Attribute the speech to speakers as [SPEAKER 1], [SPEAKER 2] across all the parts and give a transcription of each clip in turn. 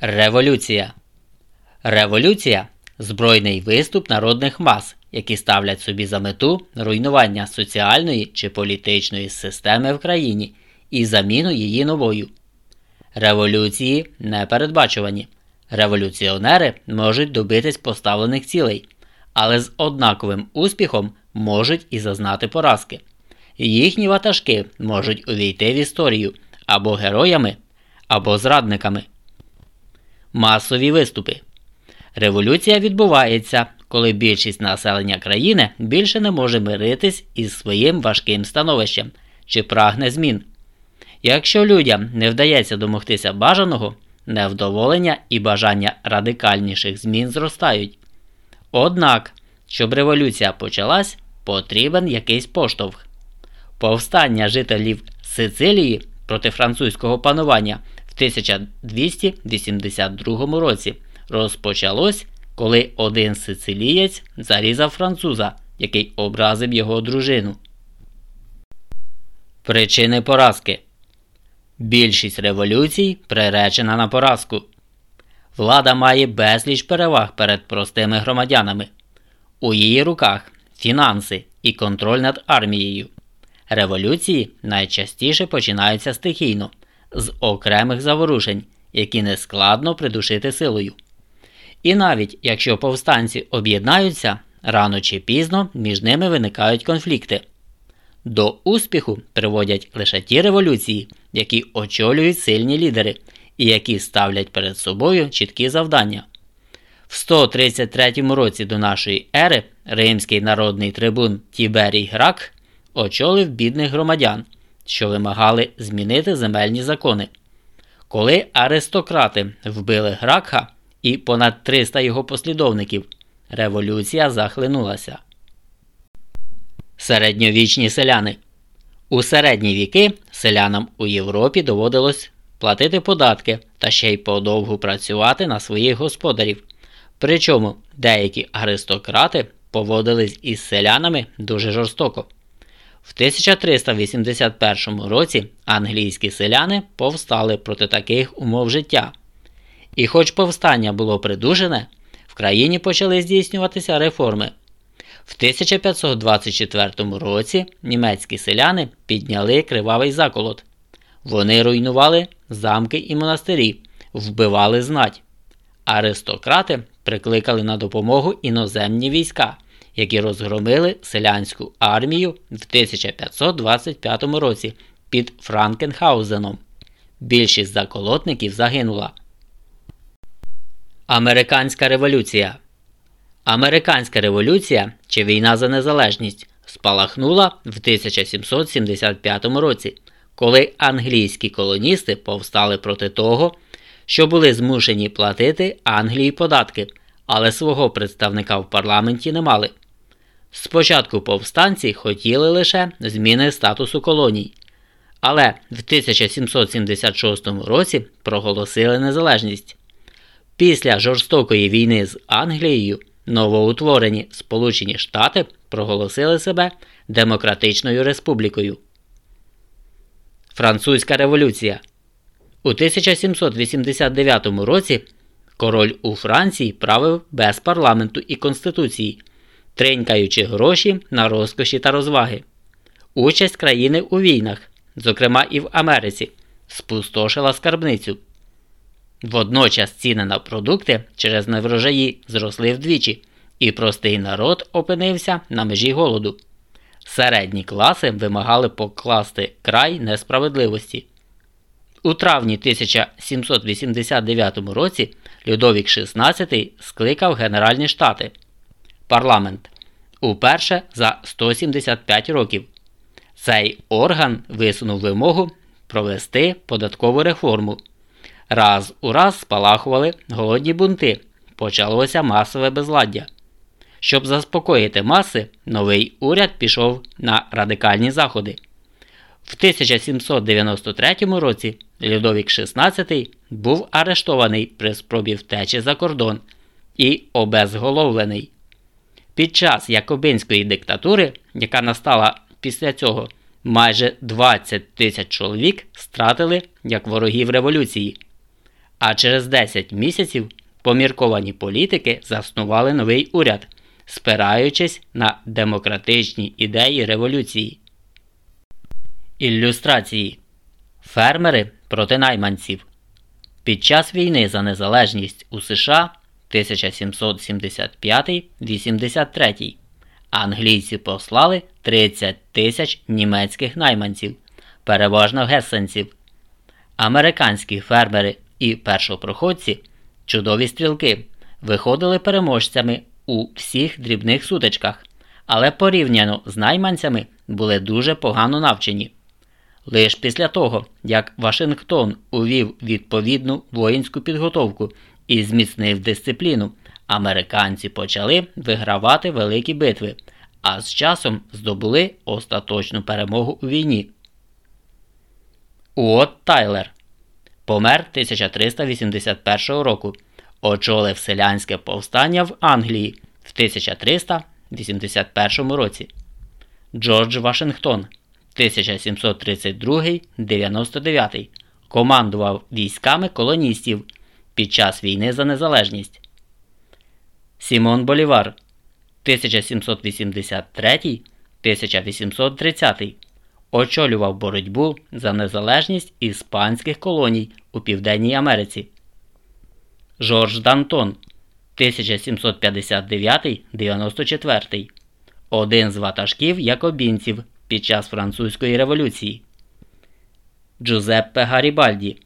[SPEAKER 1] Революція. Революція збройний виступ народних мас, які ставлять собі за мету руйнування соціальної чи політичної системи в країні і заміну її новою. Революції непередбачувані. Революціонери можуть добитись поставлених цілей, але з однаковим успіхом можуть і зазнати поразки. Їхні ватажки можуть увійти в історію або героями, або зрадниками. Масові виступи. Революція відбувається, коли більшість населення країни більше не може миритись із своїм важким становищем чи прагне змін. Якщо людям не вдається домогтися бажаного, невдоволення і бажання радикальніших змін зростають. Однак, щоб революція почалась, потрібен якийсь поштовх. Повстання жителів Сицилії проти французького панування 1282 році розпочалось, коли один сицилієць зарізав француза, який образив його дружину. Причини поразки Більшість революцій приречена на поразку. Влада має безліч переваг перед простими громадянами. У її руках фінанси і контроль над армією. Революції найчастіше починаються стихійно, з окремих заворушень, які нескладно придушити силою. І навіть якщо повстанці об'єднаються, рано чи пізно між ними виникають конфлікти. До успіху приводять лише ті революції, які очолюють сильні лідери і які ставлять перед собою чіткі завдання. В 133 році до нашої ери римський народний трибун Тіберій Грак очолив бідних громадян, що вимагали змінити земельні закони. Коли аристократи вбили Гракха і понад 300 його послідовників, революція захлинулася. Середньовічні селяни у середні віки селянам у Європі доводилось платити податки та ще й подовгу працювати на своїх господарів. Причому деякі аристократи поводились із селянами дуже жорстоко. В 1381 році англійські селяни повстали проти таких умов життя. І хоч повстання було придушене, в країні почали здійснюватися реформи. В 1524 році німецькі селяни підняли кривавий заколот. Вони руйнували замки і монастирі, вбивали знать. Аристократи прикликали на допомогу іноземні війська, які розгромили селянську армію в 1525 році під Франкенхаузеном. Більшість заколотників загинула. Американська революція Американська революція чи війна за незалежність спалахнула в 1775 році, коли англійські колоністи повстали проти того, що були змушені платити Англії податки, але свого представника в парламенті не мали. Спочатку повстанці хотіли лише зміни статусу колоній, але в 1776 році проголосили незалежність. Після жорстокої війни з Англією новоутворені Сполучені Штати проголосили себе Демократичною Республікою. Французька революція у 1789 році король у Франції правив без парламенту і конституції, тринькаючи гроші на розкоші та розваги. Участь країни у війнах, зокрема і в Америці, спустошила скарбницю. Водночас ціни на продукти через неврожаї зросли вдвічі, і простий народ опинився на межі голоду. Середні класи вимагали покласти край несправедливості. У травні 1789 році Людовік XVI скликав Генеральні Штати парламент уперше за 175 років. Цей орган висунув вимогу провести податкову реформу. Раз у раз спалахували голодні бунти, почалося масове безладдя. Щоб заспокоїти маси, новий уряд пішов на радикальні заходи. В 1793 році Людовік XVI був арештований при спробі втечі за кордон і обезголовлений. Під час Якобинської диктатури, яка настала після цього, майже 20 тисяч чоловік стратили як ворогів революції. А через 10 місяців помірковані політики заснували новий уряд, спираючись на демократичні ідеї революції. Ілюстрації Фермери проти найманців. Під час війни за незалежність у США 1775-83 англійці послали 30 тисяч німецьких найманців, переважно гессенців. Американські фермери і першопроходці, чудові стрілки, виходили переможцями у всіх дрібних сутичках, але порівняно з найманцями були дуже погано навчені. Лиш після того, як Вашингтон увів відповідну воїнську підготовку і зміцнив дисципліну, американці почали вигравати великі битви, а з часом здобули остаточну перемогу у війні. Уот Тайлер помер 1381 року, очолив селянське повстання в Англії в 1381 році. Джордж Вашингтон 1732-99 командував військами колоністів під час війни за незалежність. Сімон Болівар 1783-1830 очолював боротьбу за незалежність іспанських колоній у Південній Америці. Жорж Дантон 1759-94 один з ватажків якобінців під час Французької революції. Джузеппе Гарібальді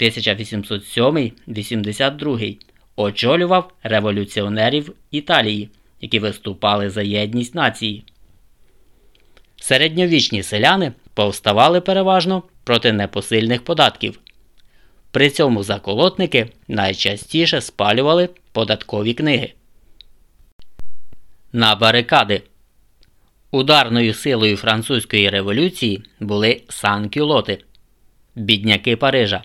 [SPEAKER 1] 1807-82 очолював революціонерів Італії, які виступали за єдність нації. Середньовічні селяни повставали переважно проти непосильних податків. При цьому заколотники найчастіше спалювали податкові книги. На барикади Ударною силою французької революції були санкюлоти, бідняки Парижа.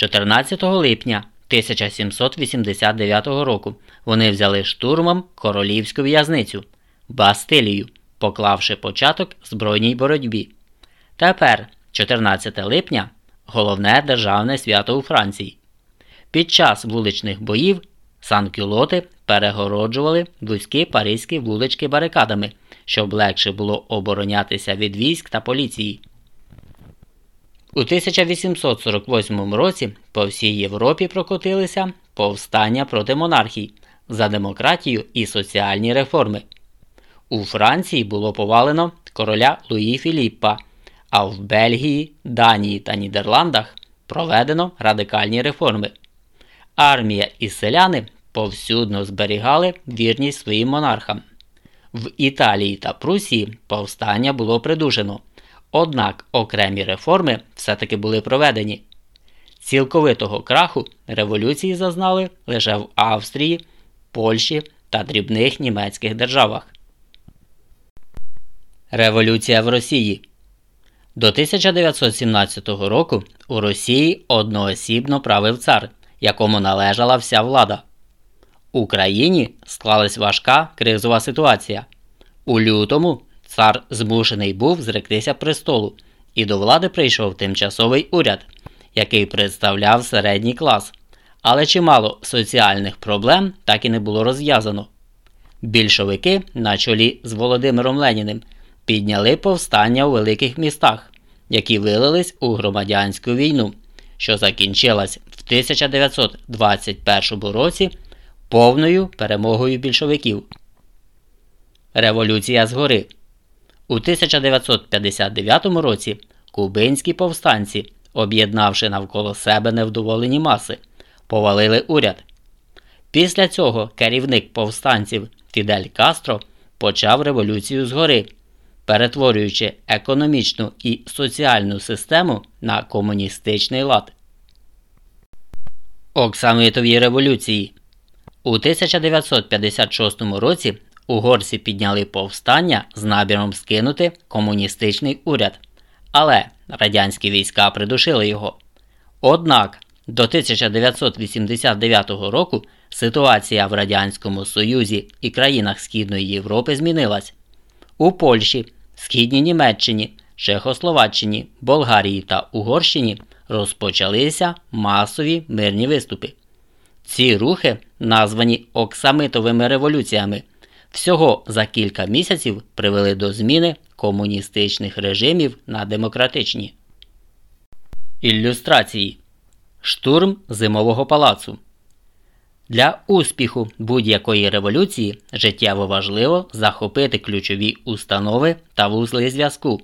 [SPEAKER 1] 14 липня 1789 року вони взяли штурмом королівську в'язницю Бастилію, поклавши початок збройній боротьбі. Тепер, 14 липня, головне державне свято у Франції. Під час вуличних боїв санкюлоти перегороджували вузькі паризькі вулички барикадами щоб легше було оборонятися від військ та поліції. У 1848 році по всій Європі прокотилися повстання проти монархій за демократію і соціальні реформи. У Франції було повалено короля Луї Філіппа, а в Бельгії, Данії та Нідерландах проведено радикальні реформи. Армія і селяни повсюдно зберігали вірність своїм монархам. В Італії та Прусії повстання було придушено, однак окремі реформи все-таки були проведені. Цілковитого краху революції зазнали лише в Австрії, Польщі та дрібних німецьких державах. Революція в Росії до 1917 року у Росії одноосібно правив цар, якому належала вся влада. Україні склалась важка кризова ситуація. У лютому цар змушений був зректися престолу, і до влади прийшов тимчасовий уряд, який представляв середній клас, але чимало соціальних проблем так і не було розв'язано. Більшовики, на чолі з Володимиром Леніним, підняли повстання у великих містах, які вилились у громадянську війну, що закінчилась в 1921 році повною перемогою більшовиків. Революція згори. У 1959 році кубинські повстанці, об'єднавши навколо себе невдоволені маси, повалили уряд. Після цього керівник повстанців Фідель Кастро почав революцію згори, перетворюючи економічну і соціальну систему на комуністичний лад. Оксамитові революції у 1956 році угорці підняли повстання з набіром скинути комуністичний уряд, але радянські війська придушили його. Однак до 1989 року ситуація в Радянському Союзі і країнах Східної Європи змінилась. У Польщі, Східній Німеччині, Чехословаччині, Болгарії та Угорщині розпочалися масові мирні виступи. Ці рухи названі оксамитовими революціями. Всього за кілька місяців привели до зміни комуністичних режимів на демократичні. Ілюстрації Штурм Зимового палацу. Для успіху будь-якої революції життєво важливо захопити ключові установи та вузли зв'язку.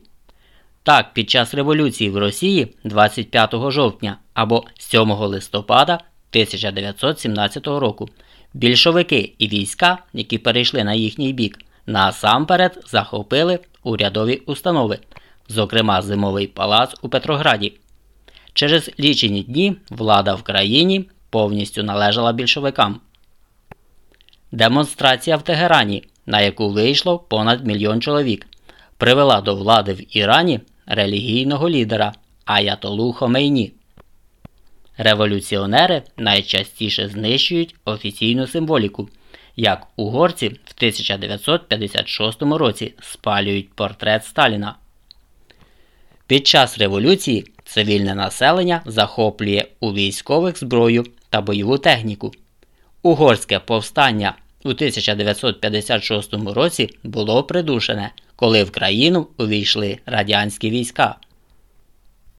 [SPEAKER 1] Так, під час революції в Росії 25 жовтня або 7 листопада 1917 року більшовики і війська, які перейшли на їхній бік, насамперед захопили урядові установи, зокрема Зимовий палац у Петрограді. Через лічені дні влада в країні повністю належала більшовикам. Демонстрація в Тегерані, на яку вийшло понад мільйон чоловік, привела до влади в Ірані релігійного лідера Аятолу Хомейні. Революціонери найчастіше знищують офіційну символіку, як угорці в 1956 році спалюють портрет Сталіна. Під час революції цивільне населення захоплює у військових зброю та бойову техніку. Угорське повстання у 1956 році було придушене, коли в країну увійшли радянські війська.